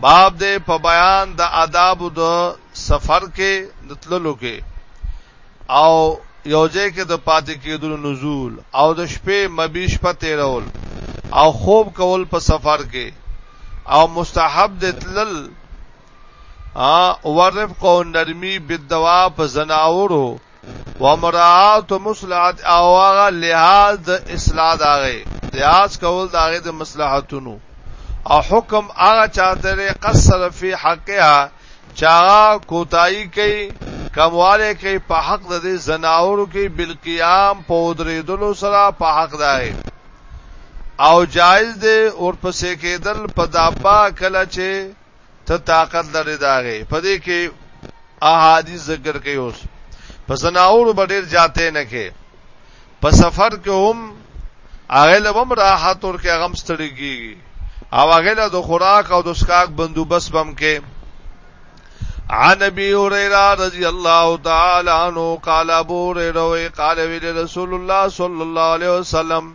باب دې په بیان د آداب د سفر کې د تللو کې او یوځه کې د پاتې کېدو نزول او د شپې مبیش په تیرول او خوب کول په سفر کې او مستحب د تلل ا ورف کو نرمي بدوا په زناورو ومراعات مصلحت او هغه لحاظ د اصلاح داغه لحاظ کول داغه د مصلحتونو او حکم هغه چاته لري قصر فی حقها چا کوتای کوي کمواله کوي په حق د دې زناورو کې بالقیام په درېدلو سره په حق دای او جایز دی اور پسې کېدل په دابا کله چې ته طاقت لري داغه په دې کې احادیث ذکر کوي اوس په زناور بډیر جاته نه کې په سفر کې هم هغه لوم راحت ور کې غم ستړي کیږي او هغه له د خوراک او د اسکاک بندوبست بم کې عن ابي هريره رضي الله تعالى عنه قال ابو هريره قال رسول الله صلى الله عليه وسلم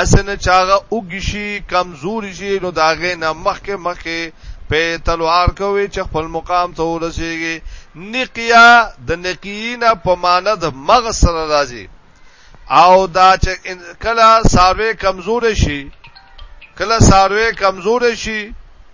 اسنه چاغه وګشي کمزوري شي نو داغه نه مخکې مخکې په تلوار کوي چې خپل مقام ته ورسیږي نقیا د نقینا په معنی د مغز سره راځي او دا چې کله ساروی کمزور شي کله ساروی کمزور شي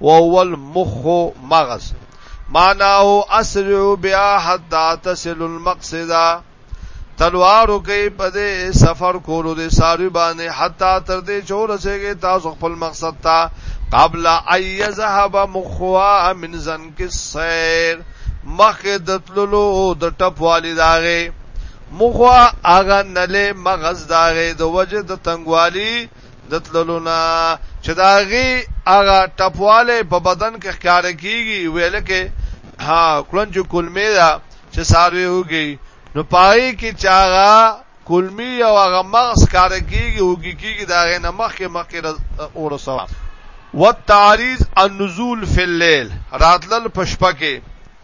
وهو المخ مغز معناه اسرع بیا حتا تصل المقصد تلوار کوي په دې سفر کولو دې ساری باندې حتا تر دې چور سهږي تاسو خپل مقصد ته قبل اي ذهب مخوا من زنک السير مخه دتللو د ټپ والی داغه مخوا اغه نله مغز داغه د وجه د تنگوالی د تللو نه چې دا غي هغه ټپواله په بدن کې ښکار کیږي ویل کې ها کلنج کلمه دا چې ساروي هوګي نو پای کې چاغه کلمی او هغه مغز کار کیږي هوګي کیږي دا غي نه مخ کې مخ کې اور سوا والتعریض النزول فی الليل راتلل پشپکه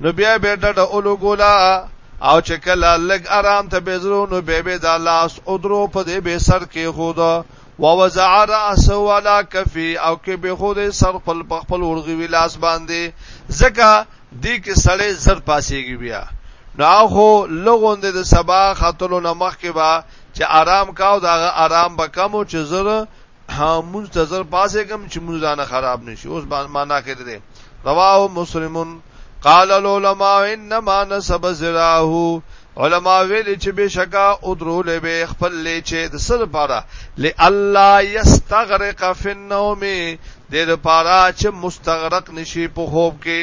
نو بیا به ډډه اولګولا او چې کله لګ آرام ته بزرو نو به به دا لاس او درو په دې به سر کې خود و وزع راس ولا کفي او کې به خود سر خپل خپل ورغي ولاس باندې زکه دې کې سړې زر پاسيږي بیا نو خو لغوند د سبا خاتلو نمخ کې با چې آرام کاو دا آرام به کم او چې زر ها مونږ ته زر پاسې کم چې مونږ ځان خراب نشي اوس باندې معنا کې درې رواه مسلمون قال العلماء انما نسب زراه علما ویل چې بشکا او درول به خپل لچې د سر پاره لالا یستغرق فی النوم د دې پاره چې مستغرق نشي په خوب کې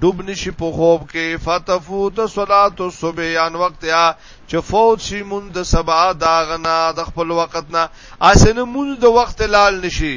ډوب نشي په خوب کې فتفوت صلات الصبح ان وخت یا چې فوت شي مون د سبا داغنا د خپل وخت نه اسنه مون د وخت لال نشي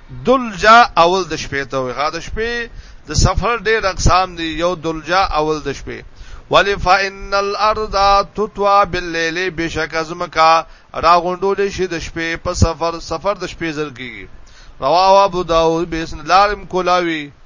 دلجا اول د شپې ته وي غاده شپې د سفر ډېر اقسام دي یو دلجا اول د شپې ولی فإن الارض تطوا بالليل بشک ازمکا را غونډول شي د شپې په سفر سفر د شپې زر کیږي رواه ابو داود بیسن لارم کولاوی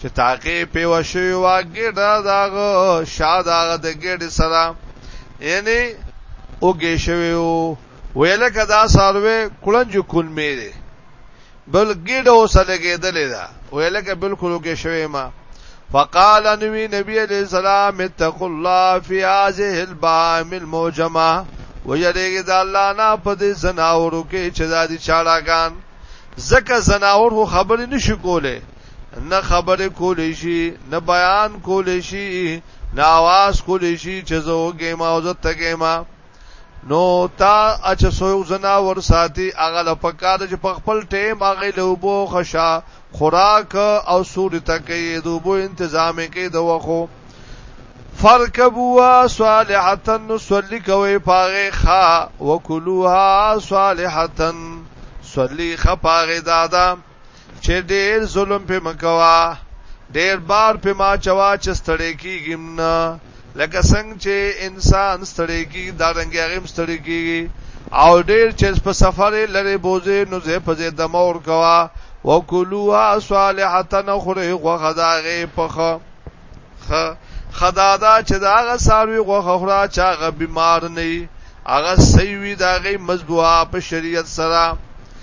چې تاکي پیو شوی وا ګډه داغه شاد هغه د ګډه سره یعنی اوګه شوی وو ویل کدا ساروي کلنج کول میره بل ګډه وسلګېدلې دا ویل ک بالکل اوګه شوی ما فقال نبی نبی علیہ السلام اتقوا الله فی هذه البام الموجمه ویریږي د الله نه په دې زناورو کې چې د دې چاړهګان زکه زناور خو خبرې نشي کوله نه خبرې کولی شي، نه بیان کولی شي، نه اواز کولی شي چې زه وګېم او زه تګېم. نو تا اچ سویو زنا ور ساتي هغه له پکار چې په خپل ټیم هغه له وبو خشا خوراک او سوري تکې د وبو تنظیم کې د وخو فرکبوا صالحتا نصلی کوي پاغه خا وکلوها صالحتا صلی خپاغه دادا چې ډېر ظلم په مکوا ډېر بار په ما چوا چې ستړې کیږم نه لکه څنګه چې انسان ستړې کی دا رنګ هغه ستړې کیږي او ډېر چې په سفر لري بوزي نو زه په زه دمور کوا وکلوا صالحتن خره غوخه داغه پخه خ خدادا چې داغه ساروي غوخه خره چا غ بیمار نه هغه سیوی داغه مزبوعه په شریعت سره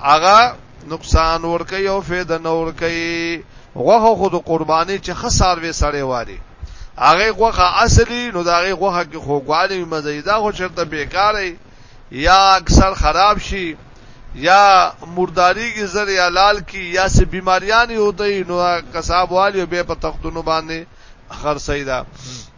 هغه نقصان ور کوي او فایده نه ور کوي غوخه خود قرباني چې خسار وې سړې واري هغه غوخه اصلي نو دا هغه غوخه کې خوګوالي مزیدا خو چرته بیکارې یا اکثر خراب شي یا مرداری کی زر یا لال کی یا سه بیماریانی ہوتای نو کساب والی به په تختونو باندې خرڅی دا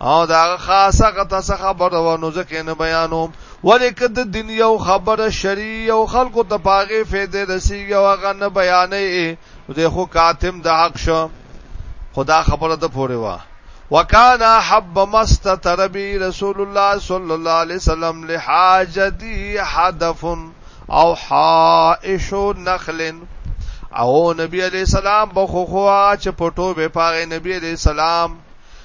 او دا خاصه غته څه خبره و نو ځکه نه بیانو ولی کده دین یو خبره شری او خلکو ته پاغه فایده رسیږي او هغه نه بیانې زه خو کاتم د حق شو خدا خبره ته پوره وا وکانا حب مستتر بی رسول الله صلی الله علیه وسلم لحاجتی حدف او حائش نخل او نبی علیہ السلام بخو خوا چې پټو به پاغه نبی علیہ السلام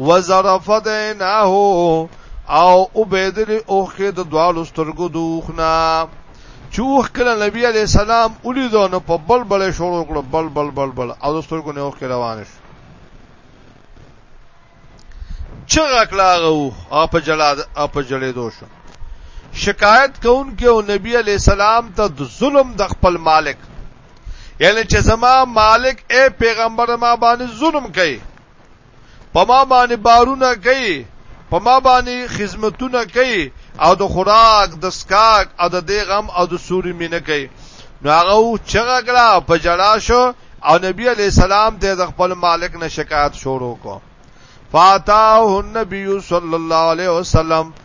وزرفت عیناه او عبیدل اوخ د دوالو سترګو دوخنا چوخ کله نبی علی السلام اولی دو نو په بل بل شروع کړ بل بل بل بل او د سترګو نه اوخ روان شو چغه کلاغه او اپ جلاد اپ جلې دو شو شکایت کون کې او نبی علی السلام ته د ظلم د خپل مالک یعنی چې زما مالک اے پیغمبر ما باندې ظلم کوي په ما باندې بارونه کوي په ما باندې خدمتونه کوي او د خوراک د سکاک او د دې غم او د سوري مینه کوي نو هغه چغه کړه په جړا شو او نبی علی السلام ته د خپل مالک نه شکایت شروع کو فاتاه النبی صلی الله علیه وسلم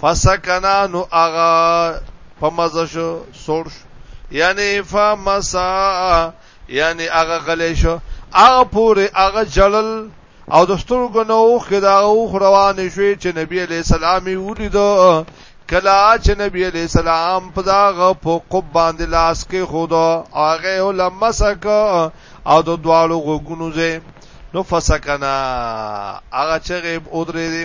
فسکنا نو اغا په مزه شو سوړ شو یعنی فمسا یعنی اغا غلې شو اغا پورې اغا جلل او د سترګو نو خدا او روان شوې چې نبی علی السلام یې ولیدو کلا چې نبی علی السلام په دا غ په قب باندې لاس کې خدا هغه ولمسک او د دوالو غوګونو زه نو فسکنا هغه چې غیب اودرې دي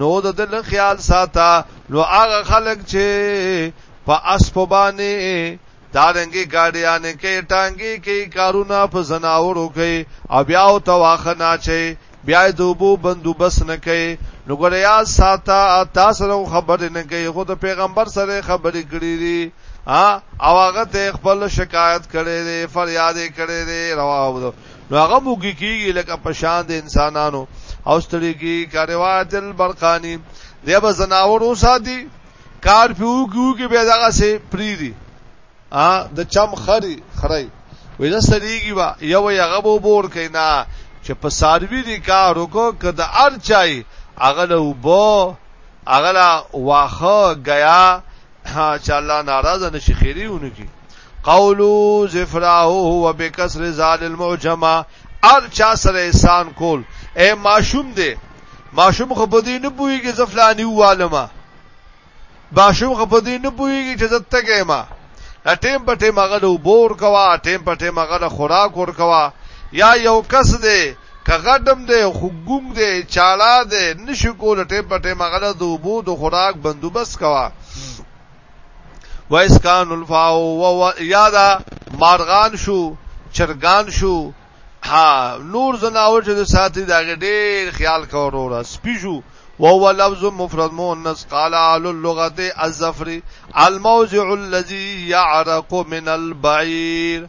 نو د دل خیال ساته نو هغه خلک چې په اسپ باندې دارنګي گاډیان کې ټانګي کې کارونه په زناورو کې او بیا او تواخه نه چي بیا د وبو بندوبس نه کوي نو ګوریا ساته تاسو نو خبر نه کوي خود پیغمبر سره خبرې کړې دي او هغه ته خپل شکایت کړي دي فریاد کړي دي رواه نو هغه موږي کیږي لکه په شان د انسانانو او ستړي کی کاروات البرقانی دی به زناور وساتي کار پیو کیو کې به دغه سه پریری ا د چم خری خړی وې دا سړيږي با یو یغه بو بور کینا چې په ساروی دی کار وکړه کده ار چای اغله وبو اغلا واخه غیا ها چې الله ناراضه نشي خيري ونکي قولو زفراه هو بکسر زال المعجمه ار چا سره احسان کول اے ماشوم دې ماشوم خو په دې نه پويږي زفلانی والما ماشوم خو په دې نه پويږي چې زته کېما ټیم په ټیم هغه بور کوا ټیم په ټیم هغه خوراک ور کوا یا یو کس دې که غډم دی خو ګونګ دی چاړه دی نشي کول ټیم په ټیم غله د وبو د خوراک بندوبست کوا و اسکان الفاو و یادا مارغان شو چرګان شو ها نور زناور چې د ساتي دا ډېر خیال کورو را سپیجو وهو لفظ مفرد مؤنث قال اهل اللغه الزفر الموضع الذي يعرق من البعير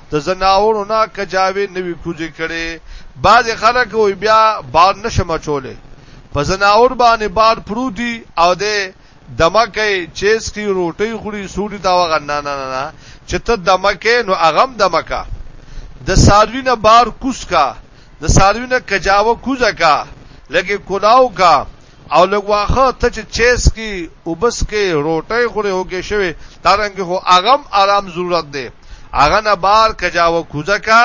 د زناورو نه کجاوې نوی کوزې کړي بعض خلک وي بیا بار نشم چولې په زناور باندې بار پروتي او د دمکه چیز کی روټي خوري سوري تا وغه نه نه نه چې ته دمکه نو اغم دمکه د ساروی نه بار کوس کا د ساروی نه کجاوه کوزه کا لکه کلاو کا او لږ واخه ته چې چیس کی وبس کې روټۍ خوري هوګې شوی دارنګ هو اغم آرام ضرورت دی اغه نه بار کجاو کوزه کا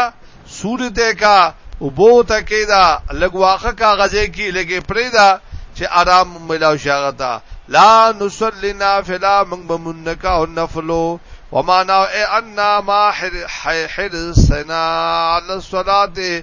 سوري ته کا وبو ته کې دا لږ واخه کا غزه کې لګې پرې دا چې آرام ملاو شاغتا لا نصلی نافلا من بمنکا او نفلو وما نو ان ما حرسنا على الصلاه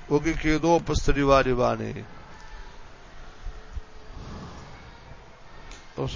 اوګه کېدو په ستړيوالي باندې اوس